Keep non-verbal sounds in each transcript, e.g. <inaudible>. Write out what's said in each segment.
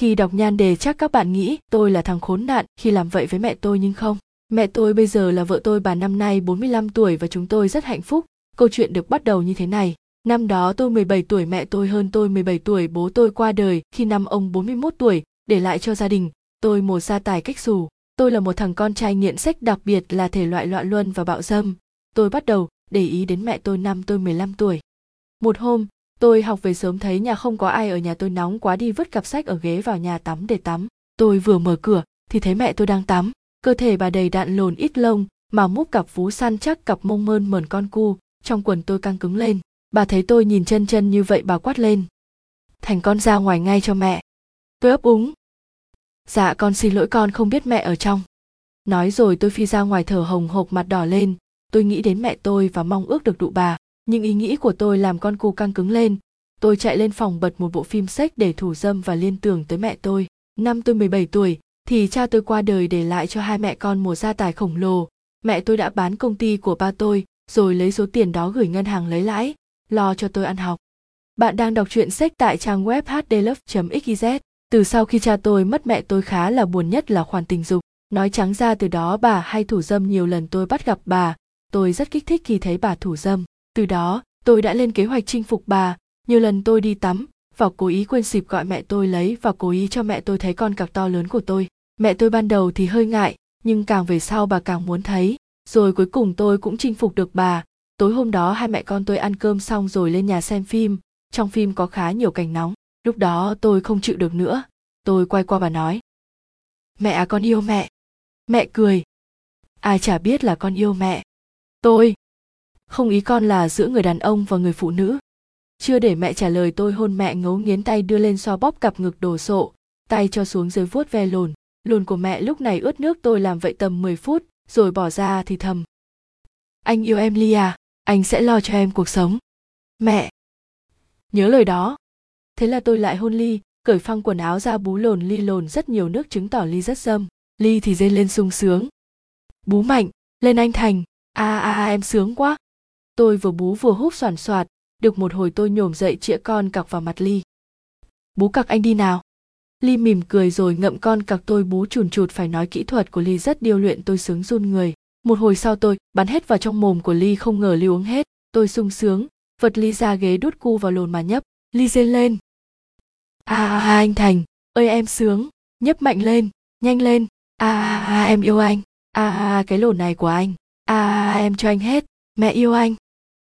khi đọc nhan đề chắc các bạn nghĩ tôi là thằng khốn nạn khi làm vậy với mẹ tôi nhưng không. Mẹ tôi bây giờ là vợ tôi bà năm nay 45 tuổi và chúng tôi rất hạnh phúc. Câu chuyện được bắt đầu như thế này. Năm đó tôi 17 tuổi mẹ tôi hơn tôi 17 tuổi bố tôi qua đời khi năm ông 41 tuổi để lại cho gia đình. Tôi một gia tài cách xù. Tôi là một thằng con trai nghiện sách đặc biệt là thể loại loạn luân và bạo dâm. Tôi bắt đầu để ý đến mẹ tôi năm tôi 15 tuổi. Một hôm, tôi học về sớm thấy nhà không có ai ở nhà tôi nóng quá đi vứt cặp sách ở ghế vào nhà tắm để tắm. Tôi vừa mở cửa thì thấy mẹ tôi đang tắm. Cơ thể bà đầy đạn lồn ít lông mà múc cặp vú săn chắc cặp mông mơn mờn con cu, trong quần tôi căng cứng lên. Bà thấy tôi nhìn chân chân như vậy bà quát lên. Thành con ra ngoài ngay cho mẹ. Tôi ấp úng. Dạ con xin lỗi con không biết mẹ ở trong. Nói rồi tôi phi ra ngoài thở hồng hộc mặt đỏ lên, tôi nghĩ đến mẹ tôi và mong ước được đụ bà nhưng ý nghĩ của tôi làm con cu căng cứng lên. Tôi chạy lên phòng bật một bộ phim sách để thủ dâm và liên tưởng tới mẹ tôi. Năm tôi 17 tuổi, thì cha tôi qua đời để lại cho hai mẹ con một gia tài khổng lồ. Mẹ tôi đã bán công ty của ba tôi, rồi lấy số tiền đó gửi ngân hàng lấy lãi, lo cho tôi ăn học. Bạn đang đọc truyện sách tại trang web hdlove.xyz từ sau khi cha tôi mất mẹ tôi khá là buồn nhất là khoản tình dục. Nói trắng ra từ đó bà hay thủ dâm nhiều lần tôi bắt gặp bà. Tôi rất kích thích khi thấy bà thủ dâm từ đó, tôi đã lên kế hoạch chinh phục bà. Nhiều lần tôi đi tắm và cố ý quên xịp gọi mẹ tôi lấy và cố ý cho mẹ tôi thấy con cặc to lớn của tôi. Mẹ tôi ban đầu thì hơi ngại, nhưng càng về sau bà càng muốn thấy. Rồi cuối cùng tôi cũng chinh phục được bà. Tối hôm đó hai mẹ con tôi ăn cơm xong rồi lên nhà xem phim. Trong phim có khá nhiều cảnh nóng. Lúc đó tôi không chịu được nữa. Tôi quay qua bà nói. Mẹ à con yêu mẹ. Mẹ cười. Ai chả biết là con yêu mẹ. Tôi không ý con là giữa người đàn ông và người phụ nữ. Chưa để mẹ trả lời tôi hôn mẹ ngấu nghiến tay đưa lên xoa bóp cặp ngực đồ sộ, tay cho xuống dưới vuốt ve lồn. Lồn của mẹ lúc này ướt nước tôi làm vậy tầm 10 phút, rồi bỏ ra thì thầm. Anh yêu em ly à anh sẽ lo cho em cuộc sống. Mẹ! Nhớ lời đó. Thế là tôi lại hôn ly, cởi phăng quần áo ra bú lồn. Ly lồn rất nhiều nước chứng tỏ ly rất dâm. Ly thì rên lên sung sướng. Bú mạnh, lên anh thành. A a a em sướng quá tôi vừa bú vừa húp soàn soạt được một hồi tôi nhổm dậy chĩa con cặc vào mặt ly. Bú cặc anh đi nào. Ly mỉm cười rồi ngậm con cặc tôi bú chùn chụt phải nói kỹ thuật của ly rất điêu luyện tôi sướng run người. Một hồi sau tôi bắn hết vào trong mồm của ly không ngờ ly uống hết tôi sung sướng vật ly ra ghế đút cu vào lồn mà nhấp. Ly rên lên. A à, à, anh thành ơi em sướng nhấp mạnh lên nhanh lên. A à, à, em yêu anh. A à, cái lồn này của anh. À em cho anh hết mẹ yêu anh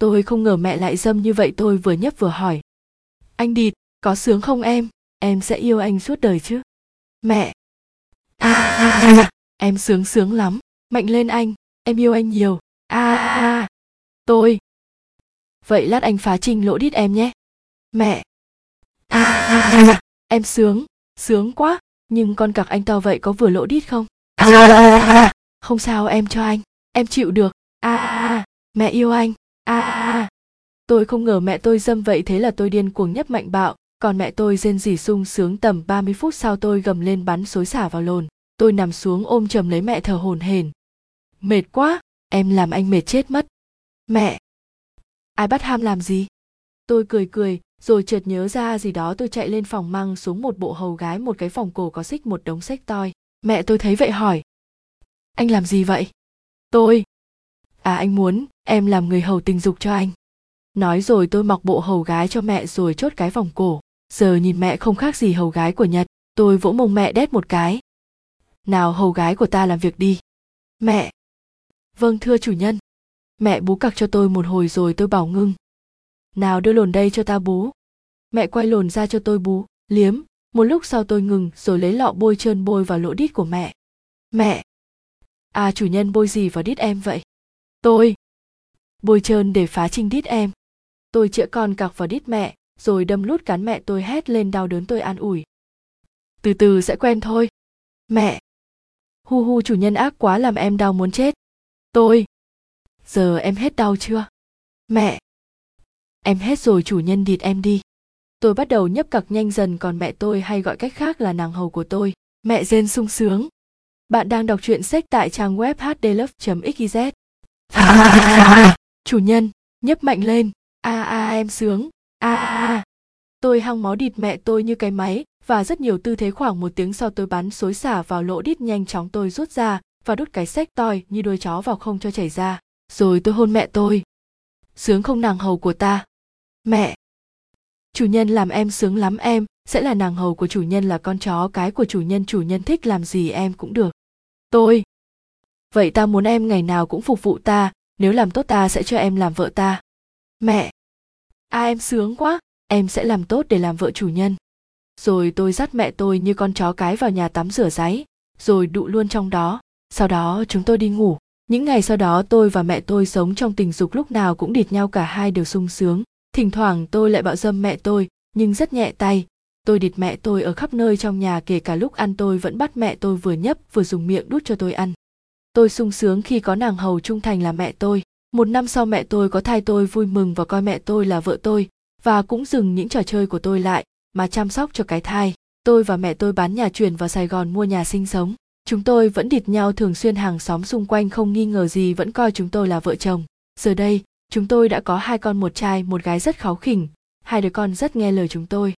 tôi không ngờ mẹ lại dâm như vậy tôi vừa nhấp vừa hỏi. Anh địt có sướng không em? Em sẽ yêu anh suốt đời chứ? Mẹ. À, à, à, em sướng sướng lắm. Mạnh lên anh. Em yêu anh nhiều. À, à, tôi. Vậy lát anh phá trinh lỗ đít em nhé. Mẹ. À, à, à, em sướng. Sướng quá. Nhưng con cặc anh to vậy có vừa lỗ đít không? À, à, à, không sao em cho anh. Em chịu được. A à, à, mẹ yêu anh a à, à. tôi không ngờ mẹ tôi dâm vậy thế là tôi điên cuồng nhấp mạnh bạo. Còn mẹ tôi rên rỉ sung sướng tầm 30 phút sau tôi gầm lên bắn xối xả vào lồn. Tôi nằm xuống ôm chầm lấy mẹ thở hổn hển. Mệt quá em làm anh mệt chết mất. Mẹ! Ai bắt ham làm gì? Tôi cười cười rồi chợt nhớ ra gì đó tôi chạy lên phòng mang xuống một bộ hầu gái một cái phòng cổ có xích một đống sách toi. Mẹ tôi thấy vậy hỏi. Anh làm gì vậy? Tôi! À anh muốn em làm người hầu tình dục cho anh. Nói rồi tôi mặc bộ hầu gái cho mẹ rồi chốt cái vòng cổ. Giờ nhìn mẹ không khác gì hầu gái của nhật, tôi vỗ mông mẹ đét một cái. Nào, hầu gái của ta làm việc đi. Mẹ. Vâng thưa chủ nhân. Mẹ bú cặc cho tôi một hồi rồi tôi bảo ngưng. Nào, đưa lồn đây cho ta bú. Mẹ quay lồn ra cho tôi bú. Liếm. Một lúc sau tôi ngừng rồi lấy lọ bôi trơn bôi vào lỗ đít của mẹ. Mẹ. À chủ nhân bôi gì vào đít em vậy? Tôi. Bôi trơn để phá trinh đít em. Tôi chĩa con cặc vào đít mẹ, rồi đâm lút cắn mẹ tôi hét lên đau đớn tôi an ủi. Từ từ sẽ quen thôi. Mẹ. Hu hu chủ nhân ác quá làm em đau muốn chết. Tôi. Giờ em hết đau chưa? Mẹ. Em hết rồi chủ nhân địt em đi. Tôi bắt đầu nhấp cặc nhanh dần còn mẹ tôi hay gọi cách khác là nàng hầu của tôi. Mẹ rên sung sướng. Bạn đang đọc truyện sách tại trang web hdlove.xyz <laughs> chủ nhân, nhấp mạnh lên. A a, em sướng. A a tôi hăng máu địt mẹ tôi như cái máy, và rất nhiều tư thế khoảng một tiếng sau tôi bắn xối xả vào lỗ đít nhanh chóng tôi rút ra, và đút cái sách toi như đuôi chó vào không cho chảy ra. Rồi tôi hôn mẹ tôi. Sướng không nàng hầu của ta. Mẹ. Chủ nhân làm em sướng lắm em, sẽ là nàng hầu của chủ nhân là con chó cái của chủ nhân chủ nhân thích làm gì em cũng được. Tôi vậy ta muốn em ngày nào cũng phục vụ ta, nếu làm tốt ta sẽ cho em làm vợ ta. Mẹ! À em sướng quá, em sẽ làm tốt để làm vợ chủ nhân. Rồi tôi dắt mẹ tôi như con chó cái vào nhà tắm rửa ráy rồi đụ luôn trong đó. Sau đó chúng tôi đi ngủ. Những ngày sau đó tôi và mẹ tôi sống trong tình dục lúc nào cũng địt nhau cả hai đều sung sướng. Thỉnh thoảng tôi lại bạo dâm mẹ tôi, nhưng rất nhẹ tay. Tôi địt mẹ tôi ở khắp nơi trong nhà kể cả lúc ăn tôi vẫn bắt mẹ tôi vừa nhấp vừa dùng miệng đút cho tôi ăn tôi sung sướng khi có nàng hầu trung thành là mẹ tôi. Một năm sau mẹ tôi có thai tôi vui mừng và coi mẹ tôi là vợ tôi, và cũng dừng những trò chơi của tôi lại, mà chăm sóc cho cái thai. Tôi và mẹ tôi bán nhà chuyển vào sài gòn mua nhà sinh sống. Chúng tôi vẫn địt nhau thường xuyên hàng xóm xung quanh không nghi ngờ gì vẫn coi chúng tôi là vợ chồng. Giờ đây, chúng tôi đã có hai con một trai, một gái rất kháu khỉnh. Hai đứa con rất nghe lời chúng tôi.